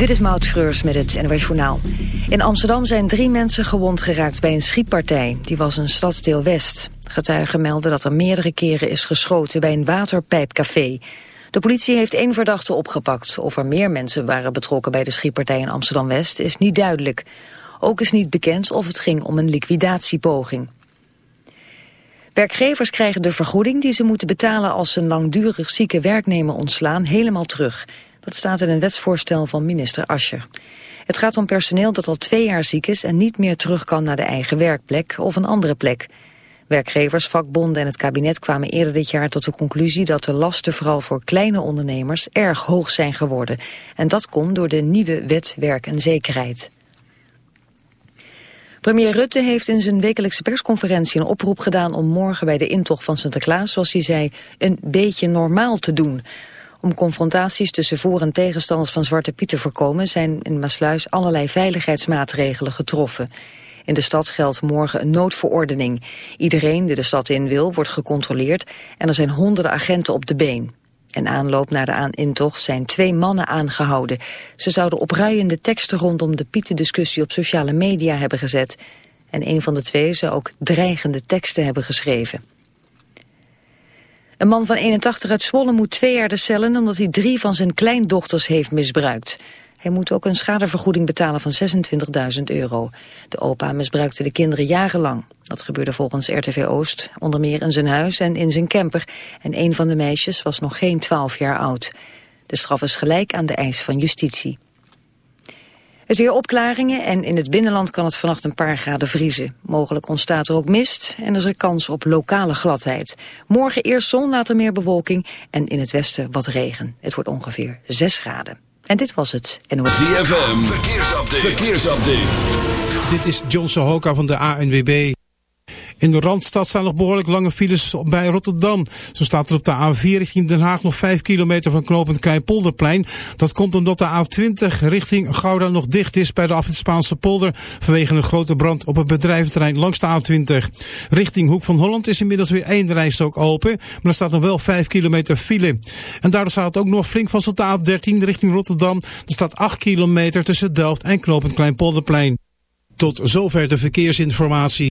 Dit is Maud Schreurs met het Journaal. In Amsterdam zijn drie mensen gewond geraakt bij een schietpartij. Die was een stadsdeel West. Getuigen melden dat er meerdere keren is geschoten bij een waterpijpcafé. De politie heeft één verdachte opgepakt. Of er meer mensen waren betrokken bij de schietpartij in Amsterdam-West is niet duidelijk. Ook is niet bekend of het ging om een liquidatiepoging. Werkgevers krijgen de vergoeding die ze moeten betalen als ze een langdurig zieke werknemer ontslaan helemaal terug. Dat staat in een wetsvoorstel van minister Ascher. Het gaat om personeel dat al twee jaar ziek is en niet meer terug kan naar de eigen werkplek of een andere plek. Werkgevers, vakbonden en het kabinet kwamen eerder dit jaar tot de conclusie dat de lasten vooral voor kleine ondernemers erg hoog zijn geworden. En dat komt door de nieuwe wet werk en zekerheid. Premier Rutte heeft in zijn wekelijkse persconferentie een oproep gedaan om morgen bij de intocht van Sinterklaas, zoals hij zei, een beetje normaal te doen. Om confrontaties tussen voor- en tegenstanders van Zwarte Piet te voorkomen zijn in Maasluis allerlei veiligheidsmaatregelen getroffen. In de stad geldt morgen een noodverordening. Iedereen die de stad in wil wordt gecontroleerd en er zijn honderden agenten op de been. In aanloop naar de intocht zijn twee mannen aangehouden. Ze zouden opruiende teksten rondom de Pieten-discussie op sociale media hebben gezet. En een van de twee zou ook dreigende teksten hebben geschreven. Een man van 81 uit Zwolle moet twee jaar de cellen omdat hij drie van zijn kleindochters heeft misbruikt. Hij moet ook een schadevergoeding betalen van 26.000 euro. De opa misbruikte de kinderen jarenlang. Dat gebeurde volgens RTV Oost, onder meer in zijn huis en in zijn camper. En een van de meisjes was nog geen 12 jaar oud. De straf is gelijk aan de eis van justitie. Het weer opklaringen en in het binnenland kan het vannacht een paar graden vriezen. Mogelijk ontstaat er ook mist en er is er kans op lokale gladheid. Morgen eerst zon, later meer bewolking en in het westen wat regen. Het wordt ongeveer 6 graden. En dit was het NOS. ZFM, verkeersupdate. verkeersupdate. Dit is John Sohoka van de ANWB. In de Randstad staan nog behoorlijk lange files bij Rotterdam. Zo staat er op de A4 richting Den Haag nog 5 kilometer van knooppunt Kleinpolderplein. Dat komt omdat de A20 richting Gouda nog dicht is bij de afrit Spaanse polder vanwege een grote brand op het bedrijventerrein langs de A20. Richting Hoek van Holland is inmiddels weer één rijstok open, maar er staat nog wel 5 kilometer file. En daardoor staat het ook nog flink van de A13 richting Rotterdam. Er staat 8 kilometer tussen Delft en knooppunt Kleinpolderplein. Tot zover de verkeersinformatie.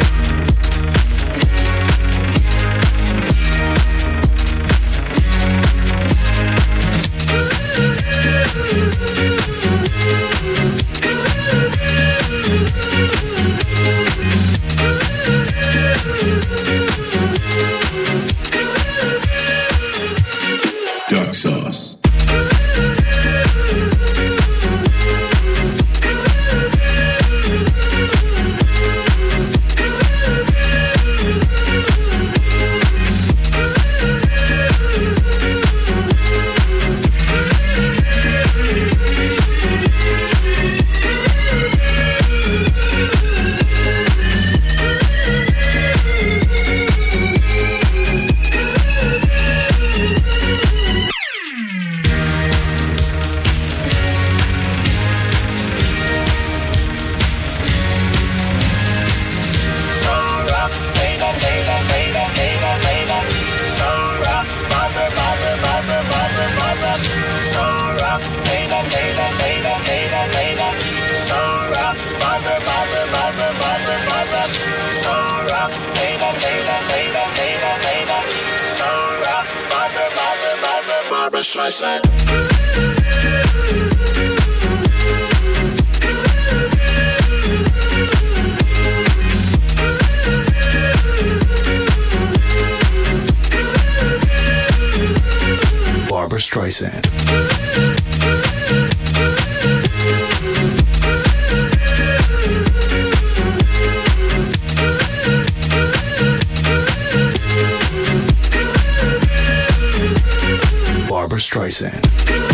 Streisand.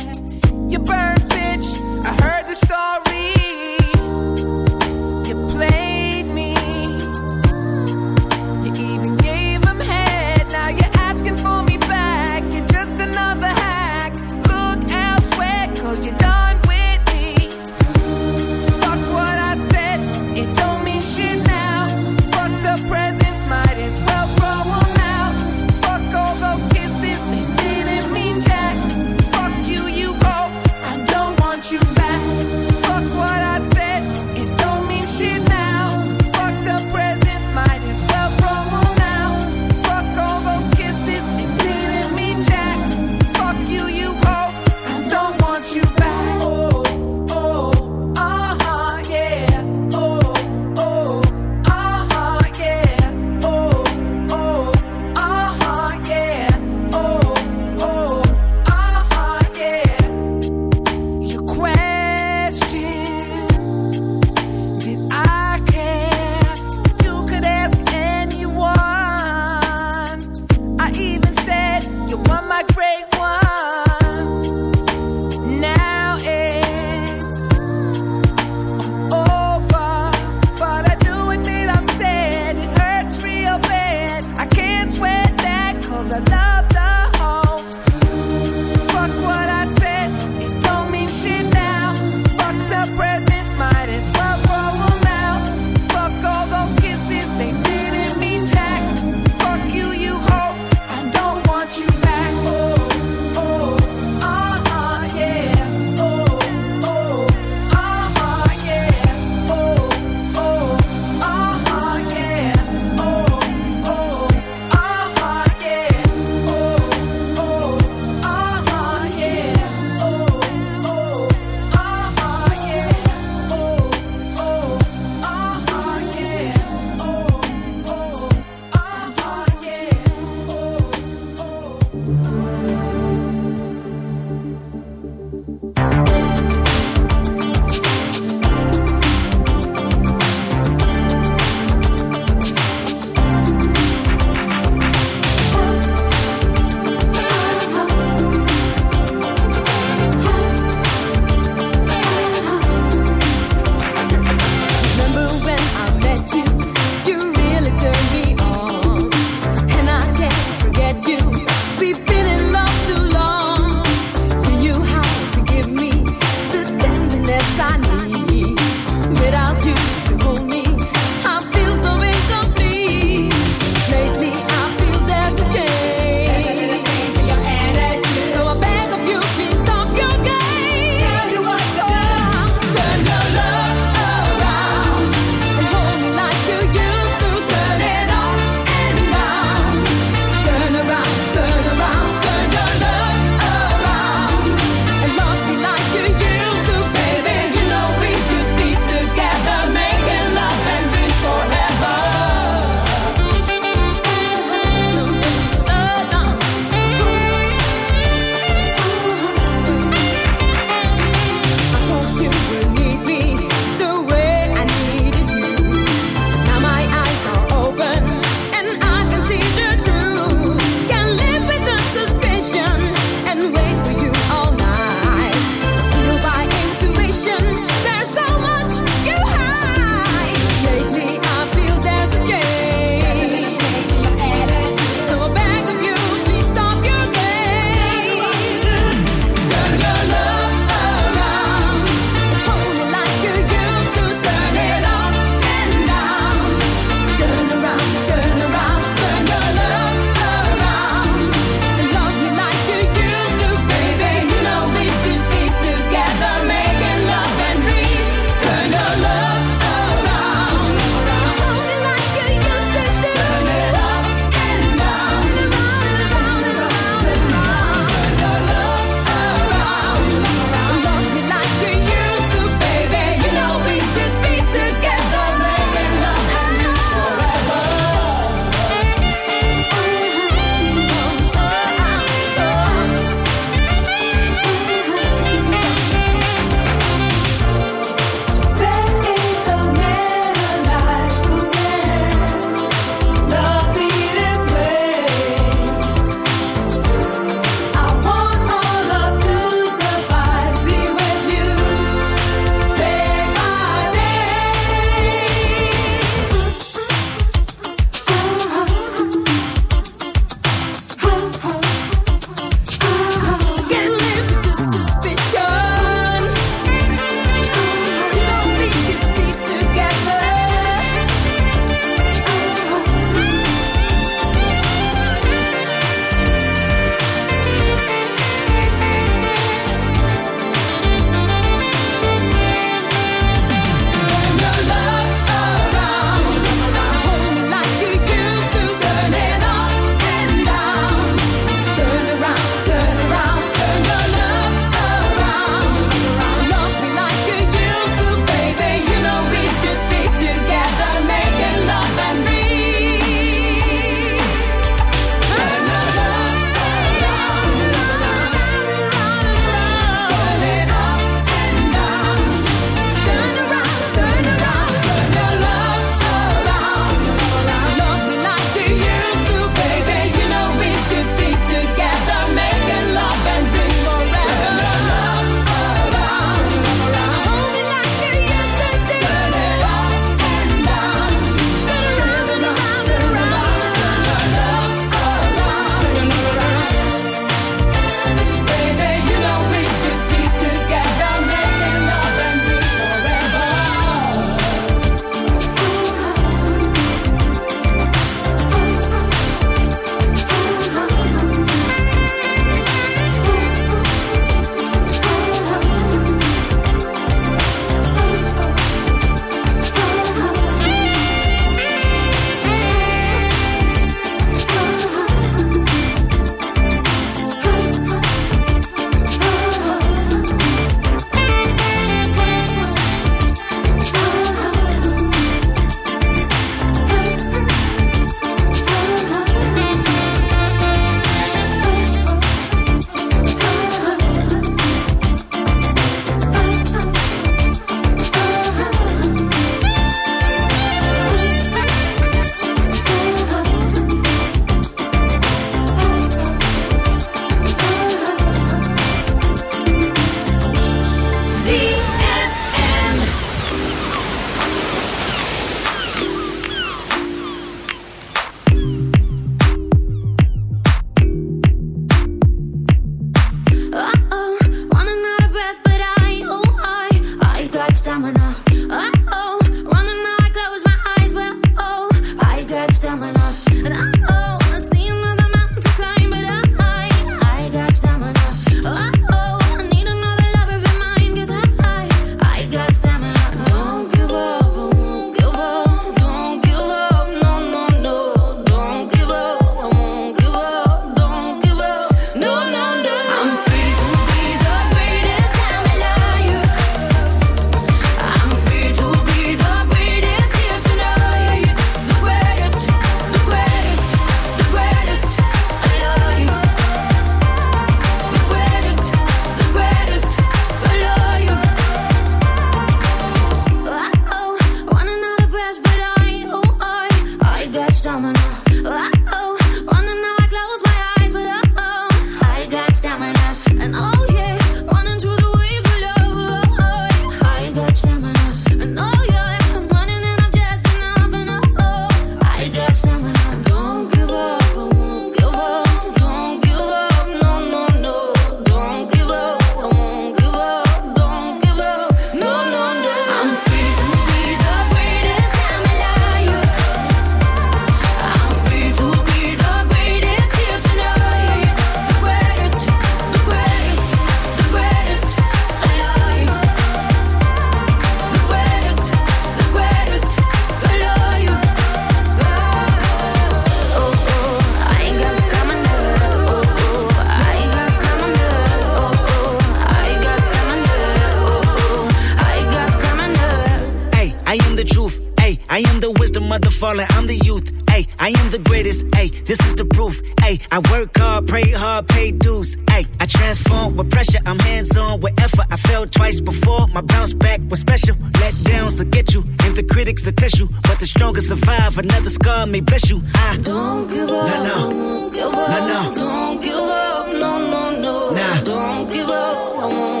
mother fallen, I'm the youth. Hey, I am the greatest. Hey, this is the proof. Hey, I work hard, pray hard, pay dues. Hey, I transform with pressure. I'm hands on with effort. I fell twice before. My bounce back was special. Let downs will get you, and the critics will test you. But the strongest survive. Another scar may bless you. I don't give up. No, no. Don't give up. No, no. Don't give up. No, no, no. Nah. Don't give up. I won't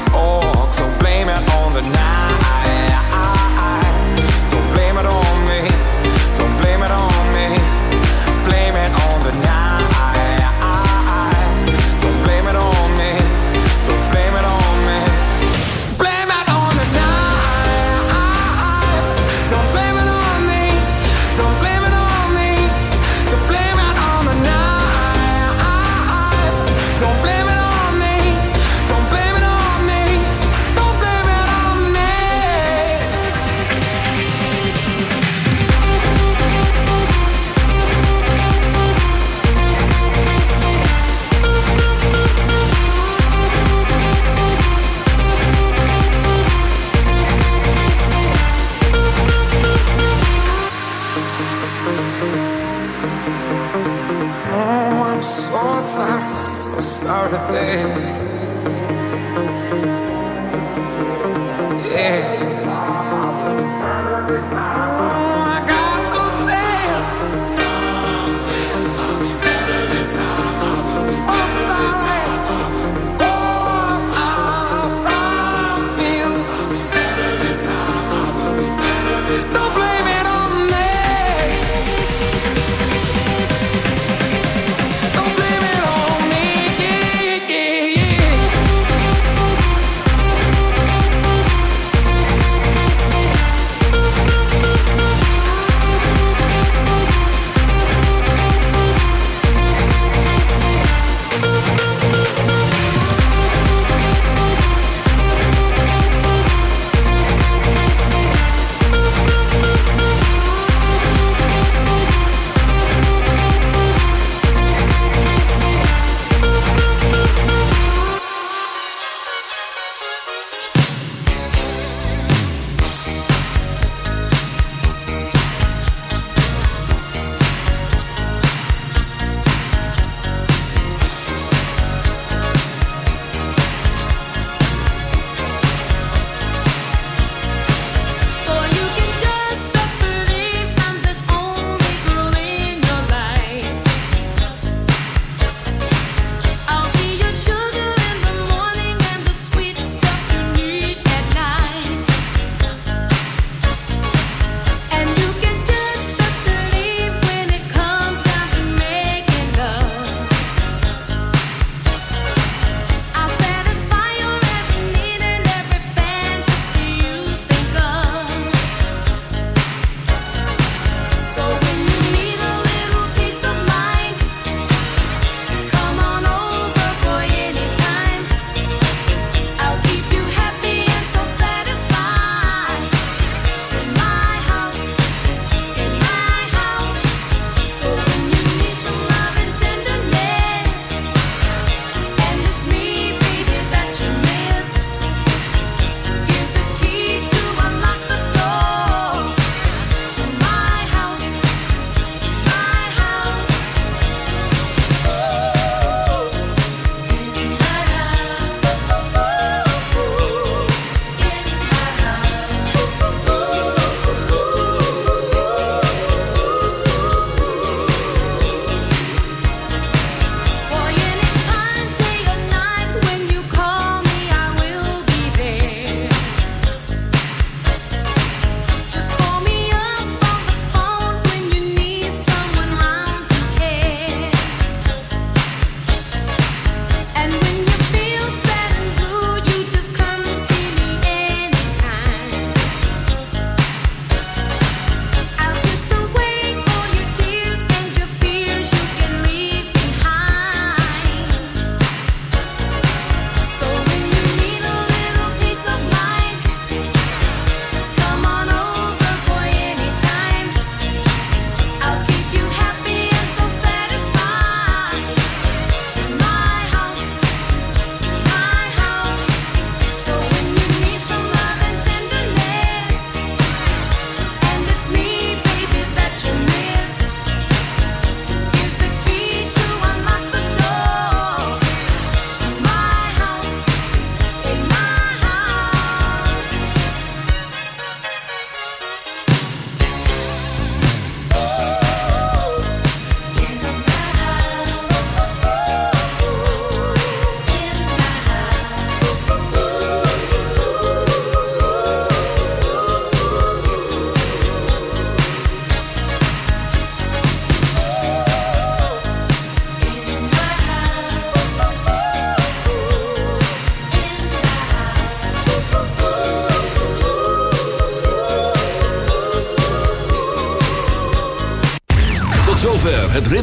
it's all